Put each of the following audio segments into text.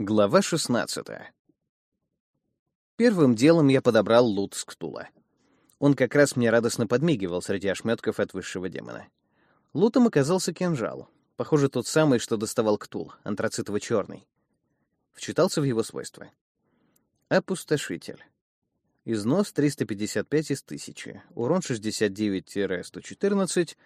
Глава 16. Первым делом я подобрал лут с Ктула. Он как раз мне радостно подмигивал среди ошметков от высшего демона. Лутом оказался кинжал. Похоже, тот самый, что доставал Ктул, антрацитово-черный. Вчитался в его свойства. Опустошитель. Износ 355 из 1000. Урон 69-114.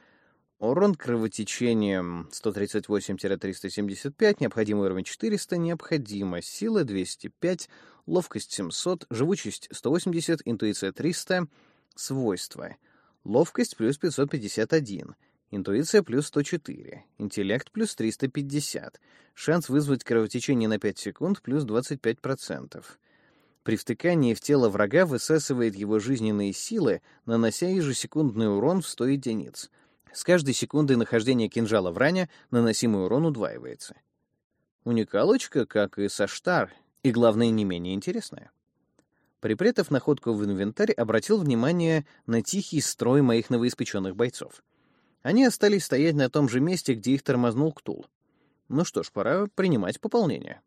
Урон кровотечением 138-375, необходимый уровень 400, необходимо сила 205, ловкость 700, живучесть 180, интуиция 300, свойства. Ловкость плюс 551, интуиция плюс 104, интеллект плюс 350, шанс вызвать кровотечение на 5 секунд плюс 25%. При втыкании в тело врага высасывает его жизненные силы, нанося ежесекундный урон в 100 единиц — с каждой секундой нахождения кинжала в ране наносимый урон удваивается. Уникалочка, как и Саштар, и, главное, не менее интересная. Припрятав находку в инвентарь, обратил внимание на тихий строй моих новоиспеченных бойцов. Они остались стоять на том же месте, где их тормознул Ктул. Ну что ж, пора принимать пополнение.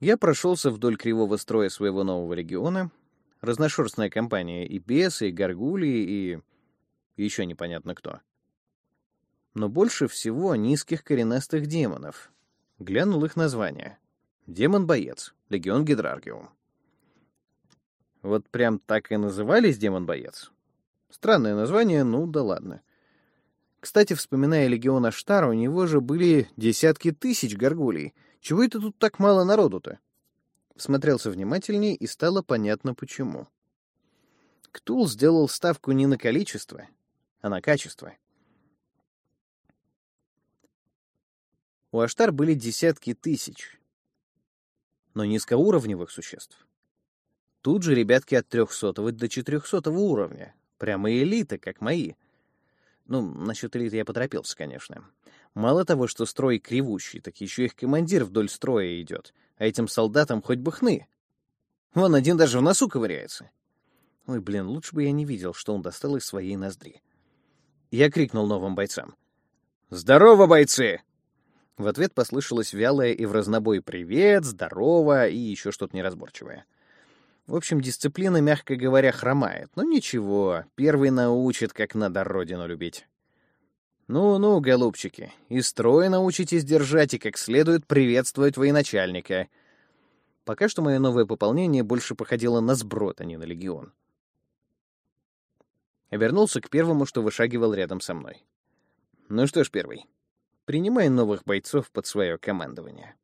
Я прошелся вдоль кривого строя своего нового региона. Разношерстная компания и бесы, и горгулии, и еще непонятно кто. Но больше всего низких коренастых демонов. Глянул их название. Демон-боец, Легион Гидраргиум. Вот прям так и назывались Демон-боец? Странное название, ну да ладно. Кстати, вспоминая Легион Аштар, у него же были десятки тысяч горгулей. Чего это тут так мало народу-то? Смотрелся внимательней, и стало понятно почему. Ктул сделал ставку не на количество, а на качество. У Аштар были десятки тысяч, но низкоуровневых существ. Тут же ребятки от 300 до 400 уровня. Прямо элита, как мои. Ну, насчет элиты я поторопился, конечно. Мало того, что строй кривущий, так еще их командир вдоль строя идет, а этим солдатам хоть бы хны. Вон один даже в носу ковыряется. Ой, блин, лучше бы я не видел, что он достал из своей ноздри. Я крикнул новым бойцам. «Здорово, бойцы!» В ответ послышалось вялое и в разнобой «Привет», «Здорово» и еще что-то неразборчивое. В общем, дисциплина, мягко говоря, хромает. Но ничего, первый научит, как надо родину любить. Ну-ну, голубчики, и строй научитесь держать и как следует приветствовать военачальника. Пока что мое новое пополнение больше походило на сброд, а не на легион. Обернулся к первому, что вышагивал рядом со мной. «Ну что ж, первый, принимай новых бойцов под свое командование».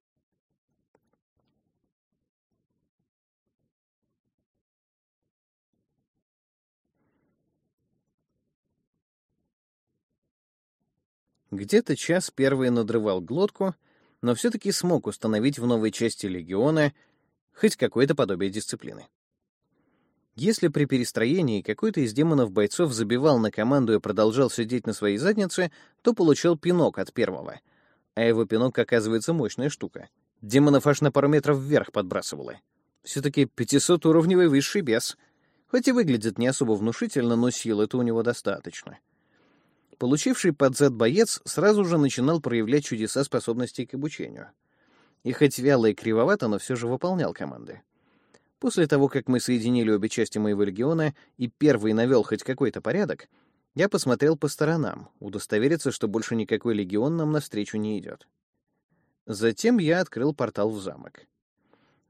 Где-то час первый надрывал глотку, но все-таки смог установить в новой части легиона хоть какое-то подобие дисциплины. Если при перестроении какой-то из демонов-бойцов забивал на команду и продолжал сидеть на своей заднице, то получал пинок от первого. А его пинок, оказывается, мощная штука. Демонов аж на пару метров вверх подбрасывало. Все-таки 500-уровневый высший бес. Хоть и выглядит не особо внушительно, но сил это у него достаточно. Получивший под зад боец сразу же начинал проявлять чудеса способностей к обучению. И хоть вяло и кривовато, но все же выполнял команды. После того, как мы соединили обе части моего легиона и первый навел хоть какой-то порядок, я посмотрел по сторонам, удостовериться, что больше никакой легион нам навстречу не идет. Затем я открыл портал в замок.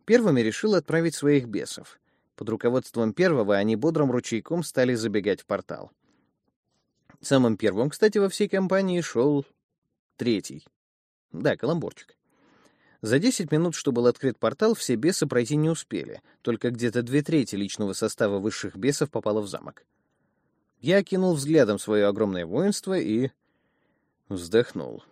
Первыми решил отправить своих бесов. Под руководством первого они бодрым ручейком стали забегать в портал. Самым первым, кстати, во всей компании шел третий. Да, каламбурчик. За 10 минут, что был открыт портал, все бесы пройти не успели, только где-то две трети личного состава высших бесов попало в замок. Я окинул взглядом свое огромное воинство и... вздохнул.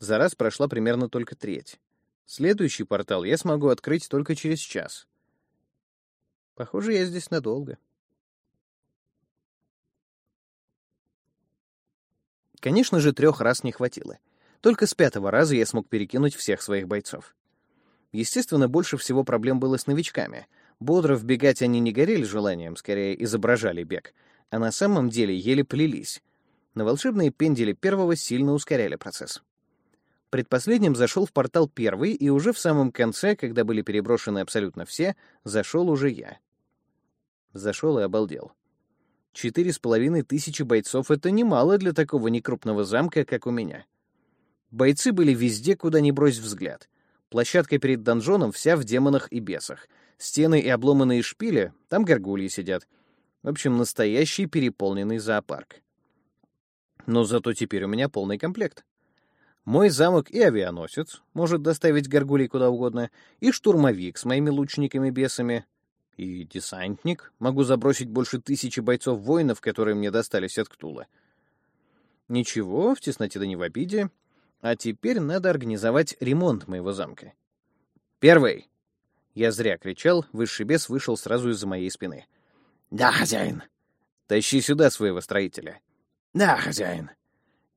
За раз прошла примерно только треть. Следующий портал я смогу открыть только через час. Похоже, я здесь надолго. Конечно же, трех раз не хватило — только с пятого раза я смог перекинуть всех своих бойцов. Естественно, больше всего проблем было с новичками. Бодро вбегать они не горели желанием, скорее изображали бег, а на самом деле еле плелись. На волшебные пендели первого сильно ускоряли процесс. Предпоследним зашел в портал первый, и уже в самом конце, когда были переброшены абсолютно все, зашел уже я. Зашел и обалдел. Четыре с половиной тысячи бойцов — это немало для такого некрупного замка, как у меня. Бойцы были везде, куда ни брось взгляд. Площадка перед донжоном вся в демонах и бесах. Стены и обломанные шпили — там горгульи сидят. В общем, настоящий переполненный зоопарк. Но зато теперь у меня полный комплект. Мой замок и авианосец может доставить горгулей куда угодно, и штурмовик с моими лучниками-бесами, и десантник. Могу забросить больше тысячи бойцов-воинов, которые мне достались от Ктула. Ничего, в тесноте да не в обиде. А теперь надо организовать ремонт моего замка. Первый. Я зря кричал, высший бес вышел сразу из-за моей спины. «Да, хозяин». «Тащи сюда своего строителя». «Да, хозяин».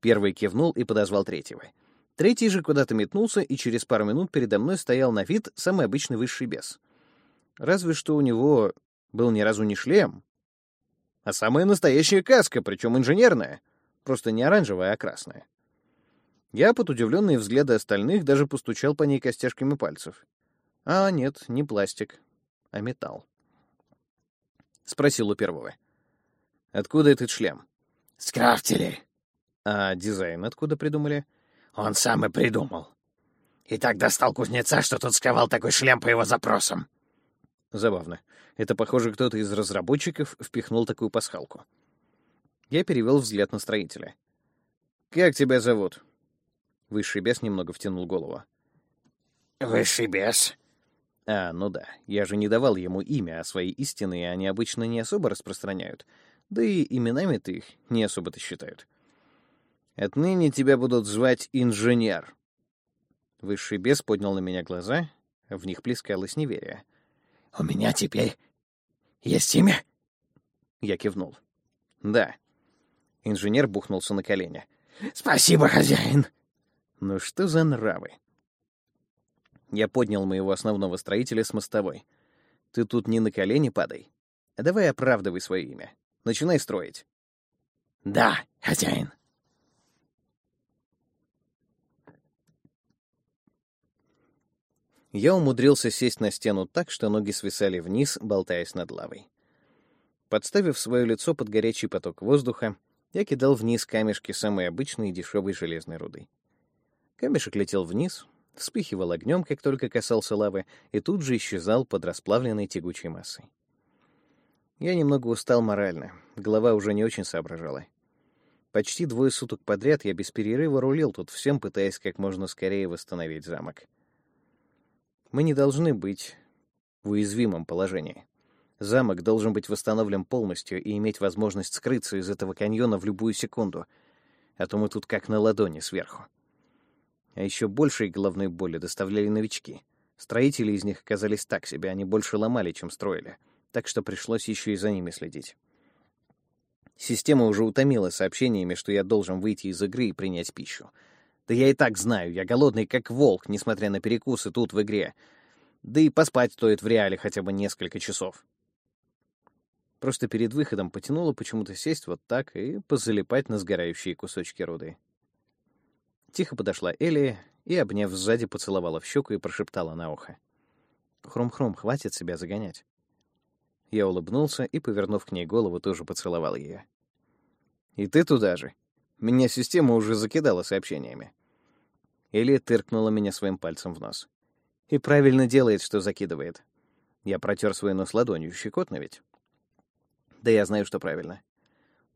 Первый кивнул и подозвал третьего. Третий же куда-то метнулся, и через пару минут передо мной стоял на вид самый обычный высший бес. Разве что у него был ни разу не шлем, а самая настоящая каска, причем инженерная, просто не оранжевая, а красная. Я под удивленные взгляды остальных даже постучал по ней костяшками пальцев. А нет, не пластик, а металл. Спросил у первого. «Откуда этот шлем?» «Скрафтили». «А дизайн откуда придумали?» «Он сам и придумал. И так достал кузнеца, что тот сковал такой шлем по его запросам». Забавно. Это, похоже, кто-то из разработчиков впихнул такую пасхалку. Я перевел взгляд на строителя. «Как тебя зовут?» Высший бес немного втянул голову. «Высший бес?» А, ну да, я же не давал ему имя, а свои истины они обычно не особо распространяют. Да и именами-то их не особо-то считают. Отныне тебя будут звать Инженер. Высший бес поднял на меня глаза, в них плескалось неверие. «У меня теперь есть имя?» Я кивнул. «Да». Инженер бухнулся на колени. «Спасибо, хозяин!» «Ну что за нравы?» Я поднял моего основного строителя с мостовой. «Ты тут не на колени падай. А давай оправдывай свое имя. Начинай строить». «Да, хозяин». Я умудрился сесть на стену так, что ноги свисали вниз, болтаясь над лавой. Подставив свое лицо под горячий поток воздуха, я кидал вниз камешки самой обычной и дешевой железной руды. Камешек летел вниз, вспыхивал огнем, как только касался лавы, и тут же исчезал под расплавленной тягучей массой. Я немного устал морально, голова уже не очень соображала. Почти двое суток подряд я без перерыва рулил тут всем, пытаясь как можно скорее восстановить замок. Мы не должны быть в уязвимом положении. Замок должен быть восстановлен полностью и иметь возможность скрыться из этого каньона в любую секунду, а то мы тут как на ладони сверху. А еще большей головной боли доставляли новички. Строители из них оказались так себе, они больше ломали, чем строили, так что пришлось еще и за ними следить. Система уже утомила сообщениями, что я должен выйти из игры и принять пищу — да я и так знаю, я голодный как волк, несмотря на перекусы тут в игре. Да и поспать стоит в реале хотя бы несколько часов. Просто перед выходом потянуло почему-то сесть вот так и позалипать на сгорающие кусочки руды. Тихо подошла Элли и, обняв сзади, поцеловала в щеку и прошептала на ухо. «Хром-хром, хватит себя загонять». Я улыбнулся и, повернув к ней голову, тоже поцеловал ее. «И ты туда же?» Меня система уже закидала сообщениями. Или тыркнула меня своим пальцем в нос. И правильно делает, что закидывает. Я протер свой нос ладонью, щекотно ведь. Да я знаю, что правильно.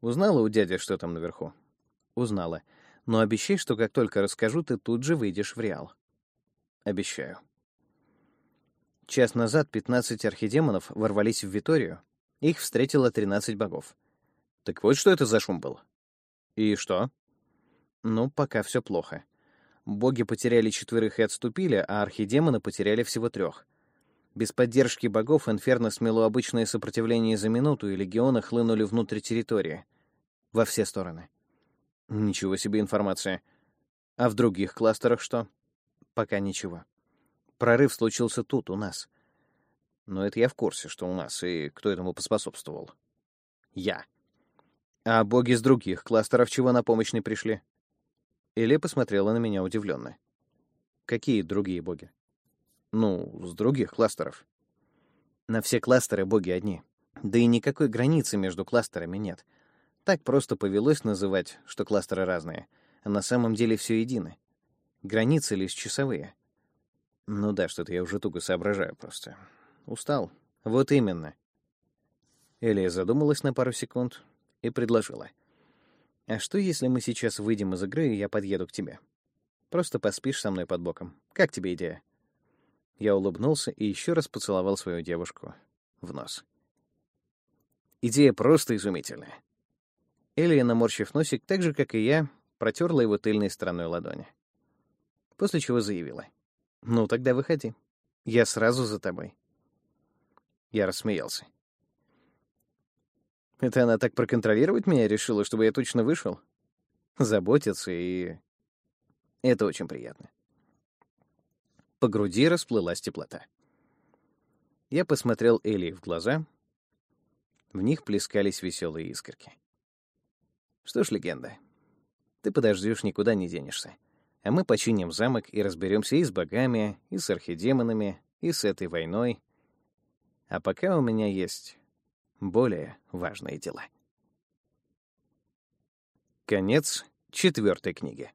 Узнала у дяди, что там наверху? Узнала. Но обещай, что как только расскажу, ты тут же выйдешь в Реал. Обещаю. Час назад 15 архидемонов ворвались в Виторию. Их встретило 13 богов. Так вот, что это за шум был. И что? Ну, пока все плохо. Боги потеряли четверых и отступили, а архидемоны потеряли всего трех. Без поддержки богов Инферно смело обычное сопротивление за минуту, и легионы хлынули внутрь территории. Во все стороны. Ничего себе информация. А в других кластерах что? Пока ничего. Прорыв случился тут, у нас. Но это я в курсе, что у нас, и кто этому поспособствовал. Я. А боги с других кластеров чего на помощь не пришли? Или посмотрела на меня удивленно. Какие другие боги? Ну, с других кластеров. На все кластеры боги одни. Да и никакой границы между кластерами нет. Так просто повелось называть, что кластеры разные, а на самом деле все едины. Границы лишь часовые. Ну да, что-то я уже туго соображаю просто. Устал. Вот именно. Элия задумалась на пару секунд и предложила. «А что, если мы сейчас выйдем из игры, и я подъеду к тебе? Просто поспишь со мной под боком. Как тебе идея?» Я улыбнулся и еще раз поцеловал свою девушку в нос. Идея просто изумительная. Элия, наморщив носик, так же, как и я, протерла его тыльной стороной ладони. После чего заявила. «Ну, тогда выходи. Я сразу за тобой». Я рассмеялся. Это она так проконтролировать меня решила, чтобы я точно вышел? Заботиться и... Это очень приятно. По груди расплылась теплота. Я посмотрел Элли в глаза. В них плескались веселые искорки. Что ж, легенда, ты подождешь, никуда не денешься. А мы починим замок и разберемся и с богами, и с архидемонами, и с этой войной. А пока у меня есть более важные дела. Конец четвертой книги.